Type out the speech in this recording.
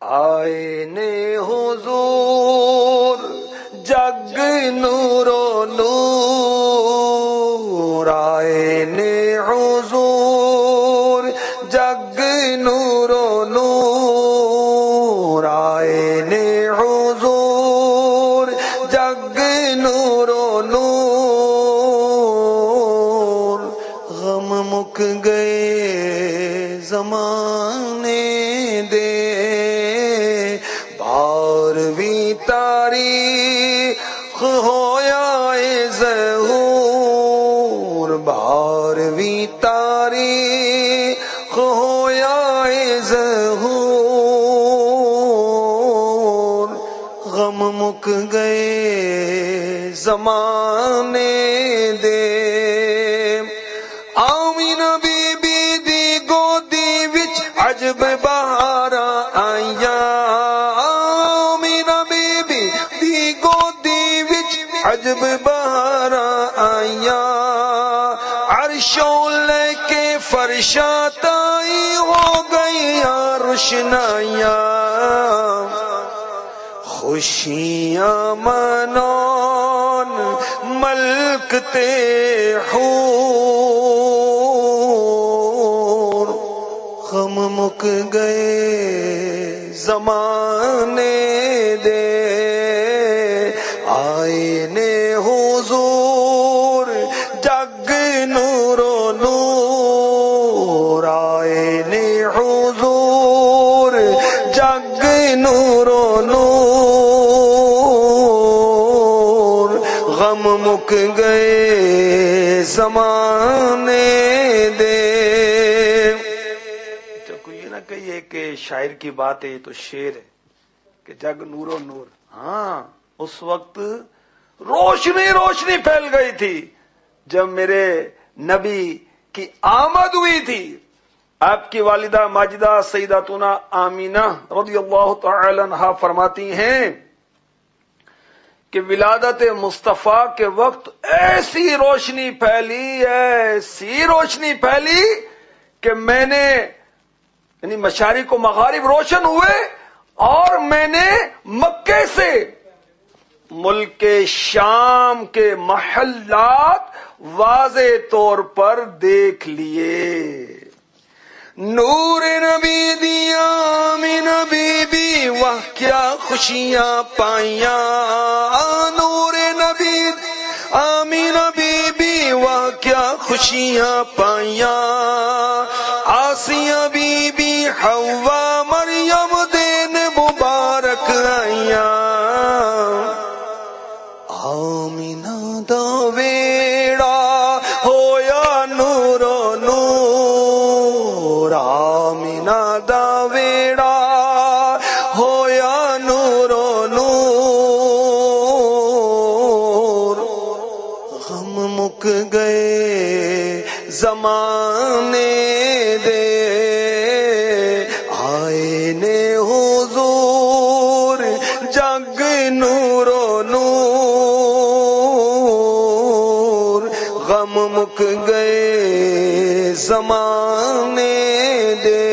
آئے نے حضور، جگ نورو نور آئے نے حضور، جگ نورو نور آئے نے حضور، جگ نورو نور۔ غم مک گئے زمانے دے تاریخ ہویا ظہور بارویں تاریخ ہویا ظہور غم مک گئے زمانے دے۔ آمین بی بی دی گودی وچ عجب بہارا عجب بہارا آیا عرشوں لے کے فرشا ہو گئی روشنائیاں۔ خوشیاں منون ملک تے حور۔ غم مک گئے زمانے جگ نورو نور غم مک گئے زمانے دے۔ تو کوئی یہ نہ کہیے کہ شاعر کی بات ہے، یہ تو شعر ہے کہ جگ نور و نور۔ ہاں اس وقت روشنی روشنی پھیل گئی تھی جب میرے نبی کی آمد ہوئی تھی۔ آپ کی والدہ ماجدہ سیدہ تونا آمینہ رضی اللہ تعالی عنہ فرماتی ہیں کہ ولادت مصطفیٰ کے وقت ایسی روشنی پھیلی، ایسی روشنی پھیلی کہ میں نے یعنی مشارق کو مغارب روشن ہوئے اور میں نے مکے سے ملک شام کے محلات واضح طور پر دیکھ لیے۔ نور نبی دیا مین بی بی وہ کیا خوشیاں پائیاں۔ نور نبی، آمین بی بی وہ کیا خوشیاں پائیاں۔ زمانے دے آئے نے حضور جگ نورو نور غم مک گئے زمانے دے۔